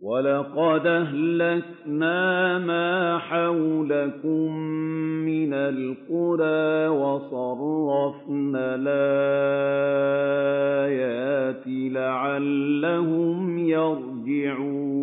وَلَقَدْ أَهْلَكْنَا مَا حَوْلَكُم مِّنَ الْقُرَىٰ وَصَرَّفْنَا الْآيَاتِ لَعَلَّهُمْ يَرْجِعُونَ